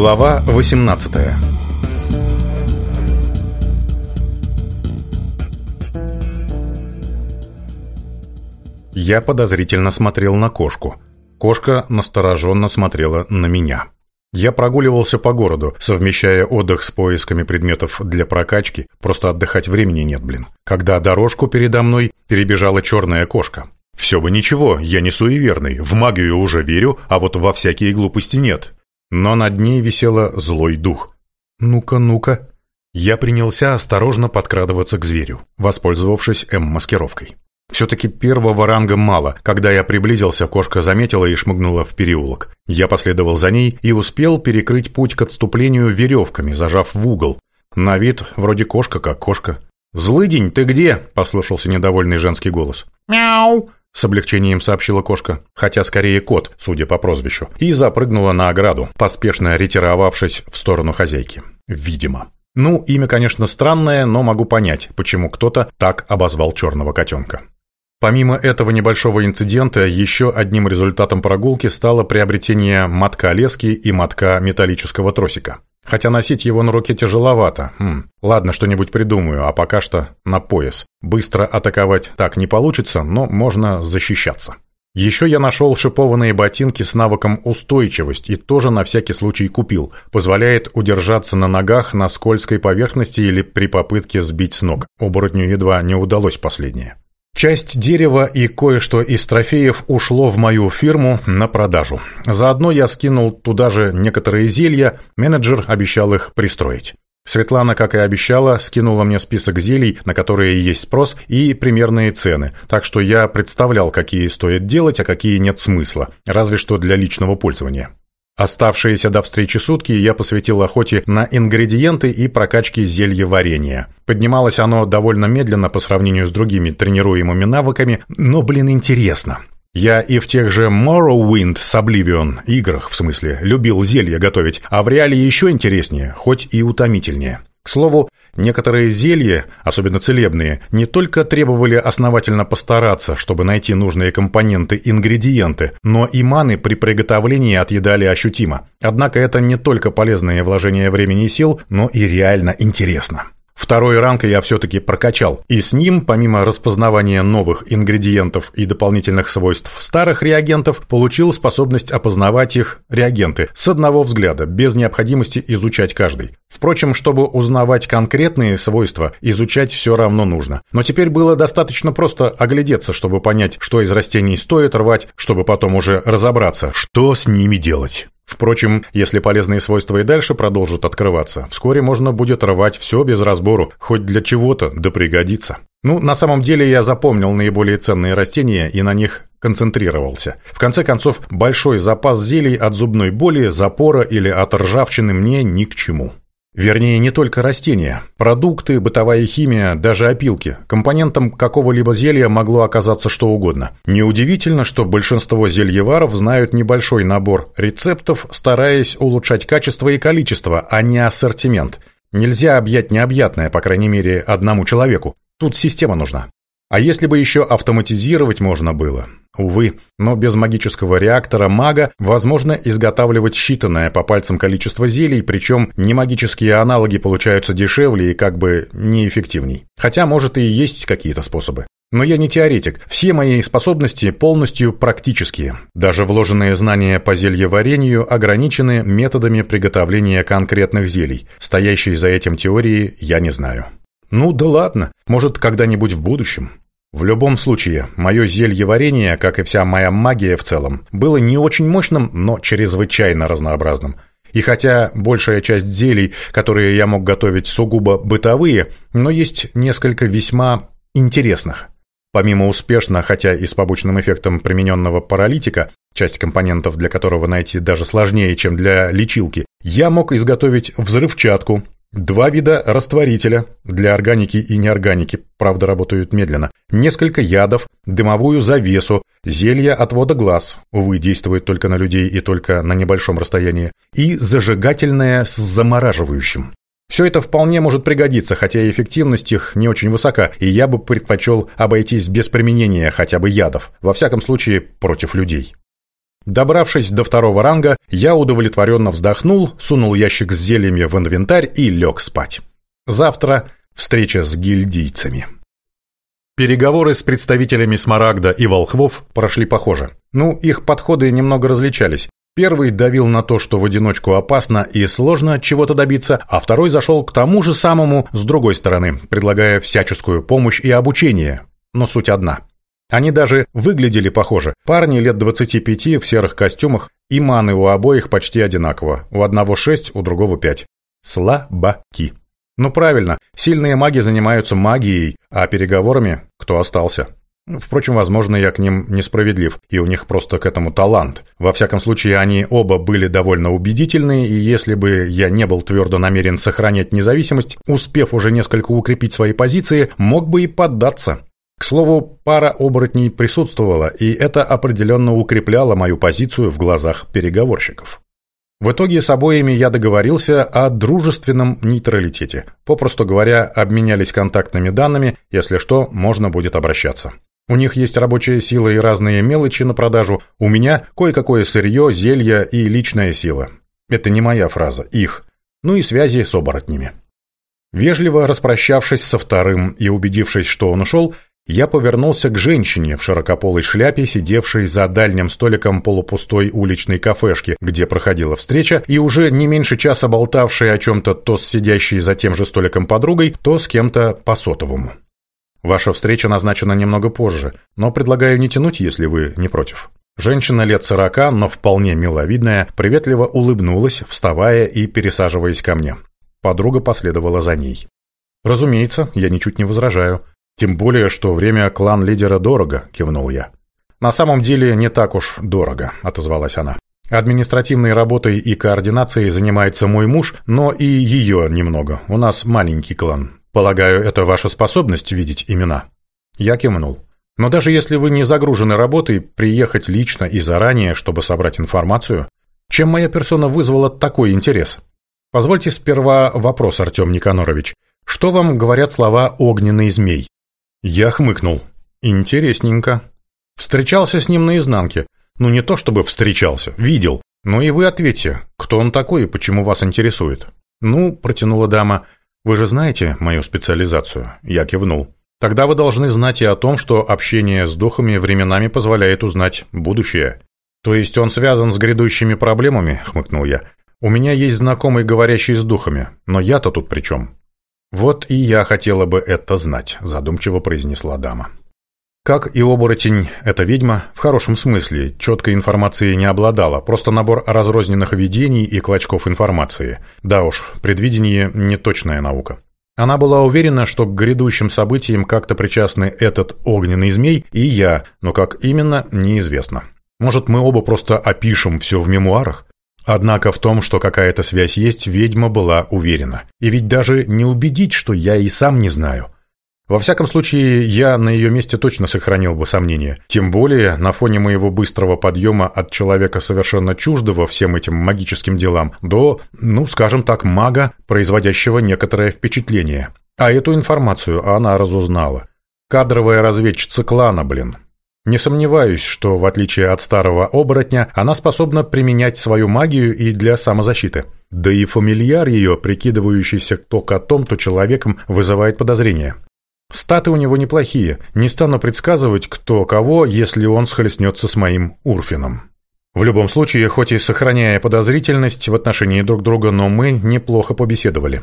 Глава 18 Я подозрительно смотрел на кошку. Кошка настороженно смотрела на меня. Я прогуливался по городу, совмещая отдых с поисками предметов для прокачки. Просто отдыхать времени нет, блин. Когда дорожку передо мной перебежала черная кошка. Все бы ничего, я не суеверный, в магию уже верю, а вот во всякие глупости нет но над ней висела злой дух. «Ну-ка, ну-ка!» Я принялся осторожно подкрадываться к зверю, воспользовавшись М-маскировкой. Все-таки первого ранга мало. Когда я приблизился, кошка заметила и шмыгнула в переулок. Я последовал за ней и успел перекрыть путь к отступлению веревками, зажав в угол. На вид вроде кошка как кошка. «Злыдень, ты где?» – послышался недовольный женский голос. «Мяу!» С облегчением сообщила кошка, хотя скорее кот, судя по прозвищу, и запрыгнула на ограду, поспешно ретировавшись в сторону хозяйки. Видимо. Ну, имя, конечно, странное, но могу понять, почему кто-то так обозвал черного котенка. Помимо этого небольшого инцидента, еще одним результатом прогулки стало приобретение мотка лески и мотка металлического тросика. Хотя носить его на руке тяжеловато. Хм. Ладно, что-нибудь придумаю, а пока что на пояс. Быстро атаковать так не получится, но можно защищаться. Еще я нашел шипованные ботинки с навыком устойчивость и тоже на всякий случай купил. Позволяет удержаться на ногах на скользкой поверхности или при попытке сбить с ног. Оборотню едва не удалось последнее. Часть дерева и кое-что из трофеев ушло в мою фирму на продажу. Заодно я скинул туда же некоторые зелья, менеджер обещал их пристроить. Светлана, как и обещала, скинула мне список зелий, на которые есть спрос, и примерные цены, так что я представлял, какие стоит делать, а какие нет смысла, разве что для личного пользования. Оставшиеся до встречи сутки я посвятил охоте на ингредиенты и прокачке зелья варенья. Поднималось оно довольно медленно по сравнению с другими тренируемыми навыками, но, блин, интересно. Я и в тех же Morrowind с Oblivion, играх в смысле, любил зелья готовить, а в реале еще интереснее, хоть и утомительнее. К слову, Некоторые зелья, особенно целебные, не только требовали основательно постараться, чтобы найти нужные компоненты ингредиенты, но и маны при приготовлении отъедали ощутимо. Однако это не только полезное вложение времени и сил, но и реально интересно. Второй ранг я все-таки прокачал, и с ним, помимо распознавания новых ингредиентов и дополнительных свойств старых реагентов, получил способность опознавать их реагенты с одного взгляда, без необходимости изучать каждый. Впрочем, чтобы узнавать конкретные свойства, изучать все равно нужно. Но теперь было достаточно просто оглядеться, чтобы понять, что из растений стоит рвать, чтобы потом уже разобраться, что с ними делать. Впрочем, если полезные свойства и дальше продолжат открываться, вскоре можно будет рвать все без разбору, хоть для чего-то, да пригодится. Ну, на самом деле я запомнил наиболее ценные растения и на них концентрировался. В конце концов, большой запас зелий от зубной боли, запора или от ржавчины мне ни к чему. Вернее, не только растения. Продукты, бытовая химия, даже опилки. Компонентом какого-либо зелья могло оказаться что угодно. Неудивительно, что большинство зельеваров знают небольшой набор рецептов, стараясь улучшать качество и количество, а не ассортимент. Нельзя объять необъятное, по крайней мере, одному человеку. Тут система нужна. А если бы еще автоматизировать можно было? Увы, но без магического реактора мага возможно изготавливать считанное по пальцам количество зелий, причем не магические аналоги получаются дешевле и как бы неэффективней. Хотя, может, и есть какие-то способы. Но я не теоретик, все мои способности полностью практические. Даже вложенные знания по зельеварению ограничены методами приготовления конкретных зелий. Стоящей за этим теории я не знаю. Ну да ладно, может, когда-нибудь в будущем. В любом случае, мое зелье варенье, как и вся моя магия в целом, было не очень мощным, но чрезвычайно разнообразным. И хотя большая часть зелий, которые я мог готовить сугубо бытовые, но есть несколько весьма интересных. Помимо успешно, хотя и с побочным эффектом примененного паралитика, часть компонентов для которого найти даже сложнее, чем для лечилки, я мог изготовить взрывчатку, Два вида растворителя для органики и неорганики, правда, работают медленно. Несколько ядов, дымовую завесу, зелья отвода глаз, увы, действует только на людей и только на небольшом расстоянии, и зажигательное с замораживающим. Все это вполне может пригодиться, хотя эффективность их не очень высока, и я бы предпочел обойтись без применения хотя бы ядов, во всяком случае против людей. Добравшись до второго ранга, я удовлетворенно вздохнул, сунул ящик с зельями в инвентарь и лег спать. Завтра встреча с гильдийцами. Переговоры с представителями Смарагда и Волхвов прошли похоже. Ну, их подходы немного различались. Первый давил на то, что в одиночку опасно и сложно чего-то добиться, а второй зашел к тому же самому с другой стороны, предлагая всяческую помощь и обучение. Но суть одна – они даже выглядели похоже. Парни лет 25 в серых костюмах, и маны у обоих почти одинаково. У одного 6, у другого 5. Слабаки. Ну правильно, сильные маги занимаются магией, а переговорами кто остался? Впрочем, возможно, я к ним несправедлив, и у них просто к этому талант. Во всяком случае, они оба были довольно убедительны, и если бы я не был твердо намерен сохранять независимость, успев уже несколько укрепить свои позиции, мог бы и поддаться. К слову, пара оборотней присутствовала, и это определенно укрепляло мою позицию в глазах переговорщиков. В итоге с обоими я договорился о дружественном нейтралитете. Попросту говоря, обменялись контактными данными, если что, можно будет обращаться. У них есть рабочая сила и разные мелочи на продажу, у меня кое-какое сырье, зелья и личная сила. Это не моя фраза, их. Ну и связи с оборотнями. Вежливо распрощавшись со вторым и убедившись, что он ушел, я повернулся к женщине в широкополой шляпе, сидевшей за дальним столиком полупустой уличной кафешки, где проходила встреча, и уже не меньше часа болтавшей о чем-то то с сидящей за тем же столиком подругой, то с кем-то по сотовому. Ваша встреча назначена немного позже, но предлагаю не тянуть, если вы не против. Женщина лет сорока, но вполне миловидная, приветливо улыбнулась, вставая и пересаживаясь ко мне. Подруга последовала за ней. Разумеется, я ничуть не возражаю. «Тем более, что время клан-лидера дорого», — кивнул я. «На самом деле не так уж дорого», — отозвалась она. «Административной работой и координацией занимается мой муж, но и ее немного. У нас маленький клан. Полагаю, это ваша способность видеть имена?» Я кивнул. «Но даже если вы не загружены работой, приехать лично и заранее, чтобы собрать информацию...» Чем моя персона вызвала такой интерес? Позвольте сперва вопрос, Артем Никанорович. Что вам говорят слова «огненный змей»? Я хмыкнул. Интересненько. Встречался с ним наизнанке. Ну, не то чтобы встречался, видел. Но и вы ответьте, кто он такой и почему вас интересует. Ну, протянула дама, вы же знаете мою специализацию. Я кивнул. Тогда вы должны знать и о том, что общение с духами временами позволяет узнать будущее. То есть он связан с грядущими проблемами, хмыкнул я. У меня есть знакомый, говорящий с духами, но я-то тут при чем? «Вот и я хотела бы это знать», – задумчиво произнесла дама. Как и оборотень, эта ведьма, в хорошем смысле, четкой информации не обладала, просто набор разрозненных видений и клочков информации. Да уж, предвидение – не точная наука. Она была уверена, что к грядущим событиям как-то причастны этот огненный змей и я, но как именно – неизвестно. Может, мы оба просто опишем все в мемуарах? Однако в том, что какая-то связь есть, ведьма была уверена. И ведь даже не убедить, что я и сам не знаю. Во всяком случае, я на ее месте точно сохранил бы сомнения. Тем более, на фоне моего быстрого подъема от человека совершенно чуждого всем этим магическим делам до, ну, скажем так, мага, производящего некоторое впечатление. А эту информацию она разузнала. Кадровая разведчица клана, блин. Не сомневаюсь, что, в отличие от старого оборотня, она способна применять свою магию и для самозащиты. Да и фамильяр ее, прикидывающийся то котом, то человеком, вызывает подозрения. Статы у него неплохие, не стану предсказывать, кто кого, если он схлестнется с моим Урфином. В любом случае, хоть и сохраняя подозрительность в отношении друг друга, но мы неплохо побеседовали.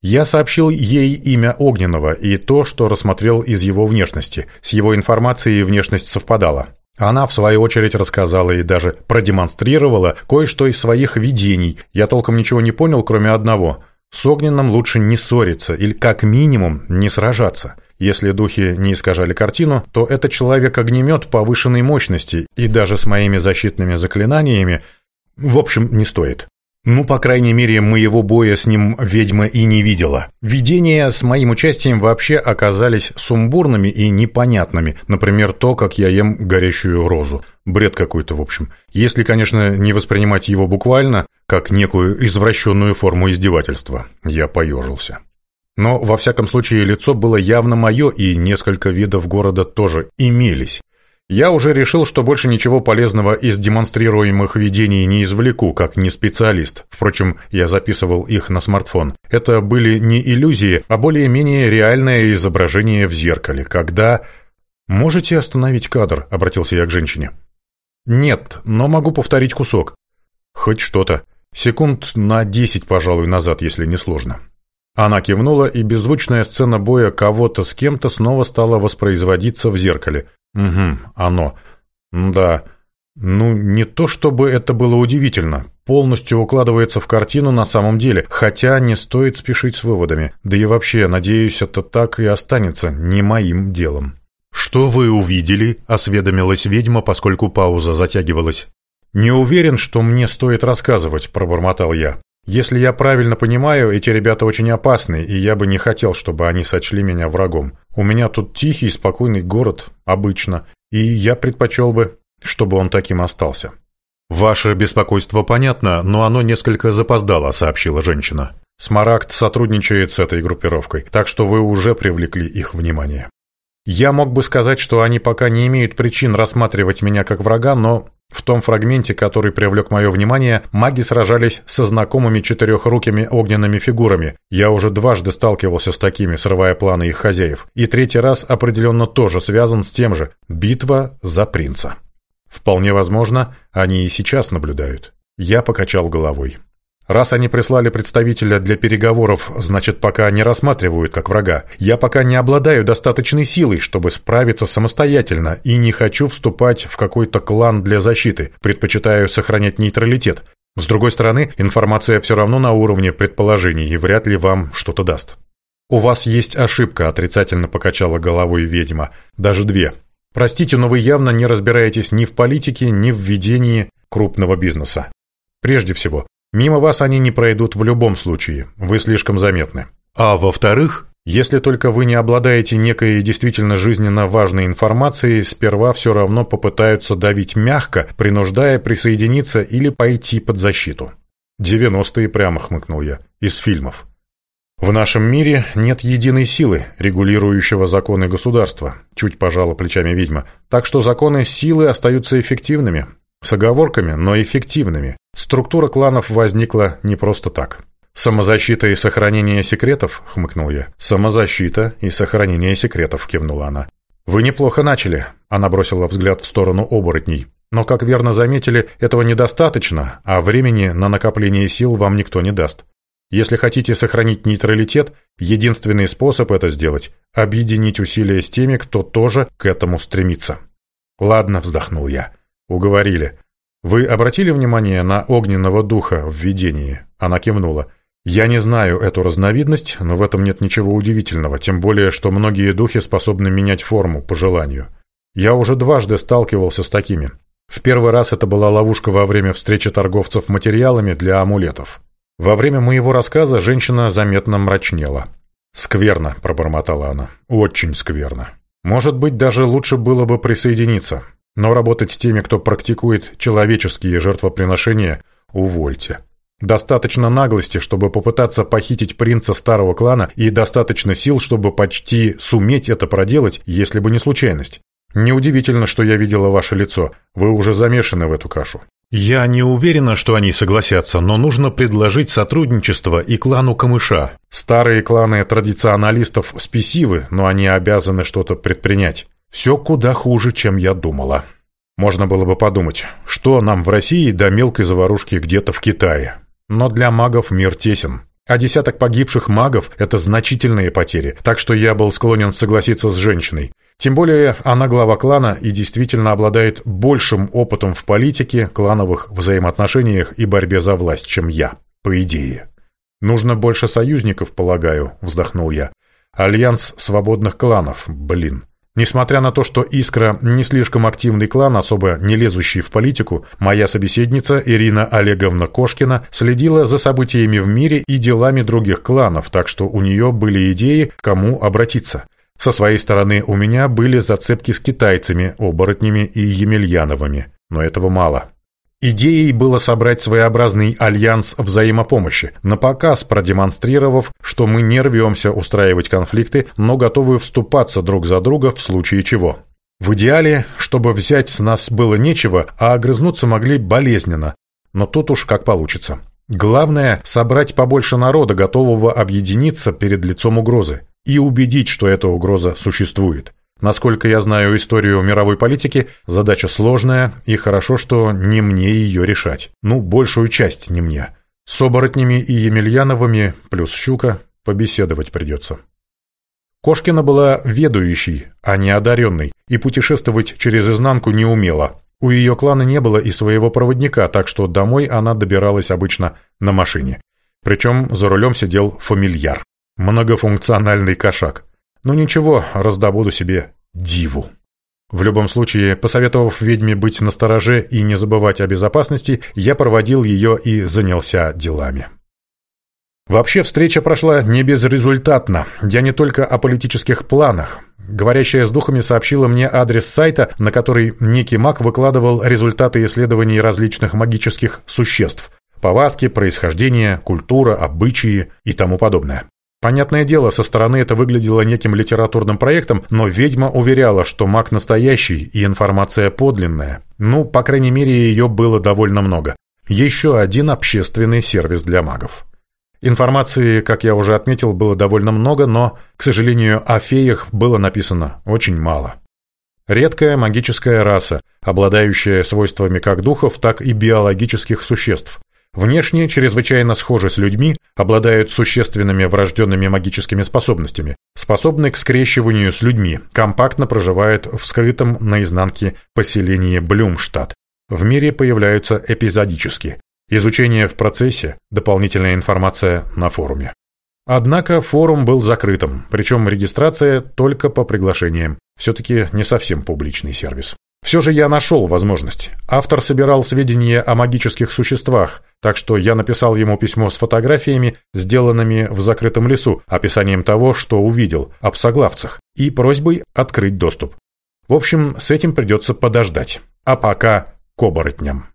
Я сообщил ей имя Огненного и то, что рассмотрел из его внешности. С его информацией внешность совпадала. Она, в свою очередь, рассказала и даже продемонстрировала кое-что из своих видений. Я толком ничего не понял, кроме одного. С Огненным лучше не ссориться или, как минимум, не сражаться. Если духи не искажали картину, то это человек-огнемет повышенной мощности, и даже с моими защитными заклинаниями, в общем, не стоит. Ну, по крайней мере, моего боя с ним ведьма и не видела. Видения с моим участием вообще оказались сумбурными и непонятными. Например, то, как я ем горящую розу. Бред какой-то, в общем. Если, конечно, не воспринимать его буквально, как некую извращенную форму издевательства. Я поежился. Но, во всяком случае, лицо было явно мое, и несколько видов города тоже имелись. Я уже решил, что больше ничего полезного из демонстрируемых видений не извлеку, как не специалист. Впрочем, я записывал их на смартфон. Это были не иллюзии, а более-менее реальное изображение в зеркале, когда... «Можете остановить кадр?» — обратился я к женщине. «Нет, но могу повторить кусок». «Хоть что-то. Секунд на десять, пожалуй, назад, если не сложно». Она кивнула, и беззвучная сцена боя кого-то с кем-то снова стала воспроизводиться в зеркале. Угу, оно. Ну да. Ну, не то чтобы это было удивительно. Полностью укладывается в картину на самом деле, хотя не стоит спешить с выводами. Да и вообще, надеюсь, это так и останется не моим делом. «Что вы увидели?» – осведомилась ведьма, поскольку пауза затягивалась. «Не уверен, что мне стоит рассказывать», – пробормотал я. Если я правильно понимаю, эти ребята очень опасны, и я бы не хотел, чтобы они сочли меня врагом. У меня тут тихий спокойный город, обычно, и я предпочел бы, чтобы он таким остался». «Ваше беспокойство понятно, но оно несколько запоздало», — сообщила женщина. «Смарагд сотрудничает с этой группировкой, так что вы уже привлекли их внимание». Я мог бы сказать, что они пока не имеют причин рассматривать меня как врага, но в том фрагменте, который привлек мое внимание, маги сражались со знакомыми четырехрукими огненными фигурами. Я уже дважды сталкивался с такими, срывая планы их хозяев. И третий раз определенно тоже связан с тем же – битва за принца. Вполне возможно, они и сейчас наблюдают. Я покачал головой. Раз они прислали представителя для переговоров, значит, пока не рассматривают как врага. Я пока не обладаю достаточной силой, чтобы справиться самостоятельно, и не хочу вступать в какой-то клан для защиты. Предпочитаю сохранять нейтралитет. С другой стороны, информация все равно на уровне предположений и вряд ли вам что-то даст. «У вас есть ошибка», — отрицательно покачала головой ведьма. «Даже две. Простите, но вы явно не разбираетесь ни в политике, ни в ведении крупного бизнеса. Прежде всего, Мимо вас они не пройдут в любом случае, вы слишком заметны. А во-вторых, если только вы не обладаете некой действительно жизненно важной информацией, сперва все равно попытаются давить мягко, принуждая присоединиться или пойти под защиту. «Девяностые», — прямо хмыкнул я, — «из фильмов». В нашем мире нет единой силы, регулирующего законы государства, чуть пожала плечами ведьма, так что законы силы остаются эффективными, с оговорками, но эффективными. Структура кланов возникла не просто так. «Самозащита и сохранение секретов?» — хмыкнул я. «Самозащита и сохранение секретов», — кивнула она. «Вы неплохо начали», — она бросила взгляд в сторону оборотней. «Но, как верно заметили, этого недостаточно, а времени на накопление сил вам никто не даст. Если хотите сохранить нейтралитет, единственный способ это сделать — объединить усилия с теми, кто тоже к этому стремится». «Ладно», — вздохнул я. Уговорили. Вы обратили внимание на огненного духа в видении? Она кивнула. Я не знаю эту разновидность, но в этом нет ничего удивительного, тем более, что многие духи способны менять форму по желанию. Я уже дважды сталкивался с такими. В первый раз это была ловушка во время встречи торговцев материалами для амулетов. Во время моего рассказа женщина заметно мрачнела. «Скверно», — пробормотала она, — «очень скверно. Может быть, даже лучше было бы присоединиться. Но работать с теми, кто практикует человеческие жертвоприношения, увольте. Достаточно наглости, чтобы попытаться похитить принца старого клана, и достаточно сил, чтобы почти суметь это проделать, если бы не случайность. Неудивительно, что я видела ваше лицо. Вы уже замешаны в эту кашу. Я не уверена, что они согласятся, но нужно предложить сотрудничество и клану Камыша. Старые кланы традиционалистов спесивы, но они обязаны что-то предпринять. Все куда хуже, чем я думала. Можно было бы подумать, что нам в России до мелкой заварушки где-то в Китае. Но для магов мир тесен. А десяток погибших магов – это значительные потери, так что я был склонен согласиться с женщиной. Тем более она глава клана и действительно обладает большим опытом в политике, клановых взаимоотношениях и борьбе за власть, чем я, по идее. «Нужно больше союзников, полагаю», – вздохнул я. «Альянс свободных кланов, блин. Несмотря на то, что «Искра» не слишком активный клан, особо не лезущий в политику, моя собеседница Ирина Олеговна Кошкина следила за событиями в мире и делами других кланов, так что у нее были идеи, кому обратиться. Со своей стороны у меня были зацепки с китайцами, оборотнями и емельяновыми, но этого мало. Идеей было собрать своеобразный альянс взаимопомощи, на показ продемонстрировав, что мы не рвемся устраивать конфликты, но готовы вступаться друг за друга в случае чего. В идеале, чтобы взять с нас было нечего, а огрызнуться могли болезненно, но тут уж как получится. Главное – собрать побольше народа, готового объединиться перед лицом угрозы, и убедить, что эта угроза существует. Насколько я знаю историю мировой политики, задача сложная, и хорошо, что не мне ее решать. Ну, большую часть не мне. С оборотнями и Емельяновыми, плюс Щука, побеседовать придется. Кошкина была ведущей, а не одаренной, и путешествовать через изнанку не умела. У ее клана не было и своего проводника, так что домой она добиралась обычно на машине. Причем за рулем сидел фамильяр. Многофункциональный кошак. Но ничего, раздобуду себе диву. В любом случае, посоветовав ведьме быть настороже и не забывать о безопасности, я проводил ее и занялся делами. Вообще встреча прошла не безрезультатно. Я не только о политических планах. Говорящая с духами сообщила мне адрес сайта, на который некий маг выкладывал результаты исследований различных магических существ. Повадки, происхождение, культура, обычаи и тому подобное. Понятное дело, со стороны это выглядело неким литературным проектом, но ведьма уверяла, что маг настоящий и информация подлинная. Ну, по крайней мере, ее было довольно много. Еще один общественный сервис для магов. Информации, как я уже отметил, было довольно много, но, к сожалению, о феях было написано очень мало. Редкая магическая раса, обладающая свойствами как духов, так и биологических существ – внешне чрезвычайно схожи с людьми, обладают существенными врожденными магическими способностями, способны к скрещиванию с людьми, компактно проживают в скрытом наизнанке поселении Блюмштадт. В мире появляются эпизодически. Изучение в процессе, дополнительная информация на форуме. Однако форум был закрытым, причем регистрация только по приглашениям. Все-таки не совсем публичный сервис. Все же я нашел возможность. Автор собирал сведения о магических существах, так что я написал ему письмо с фотографиями, сделанными в закрытом лесу, описанием того, что увидел, об соглавцах, и просьбой открыть доступ. В общем, с этим придется подождать. А пока к оборотням.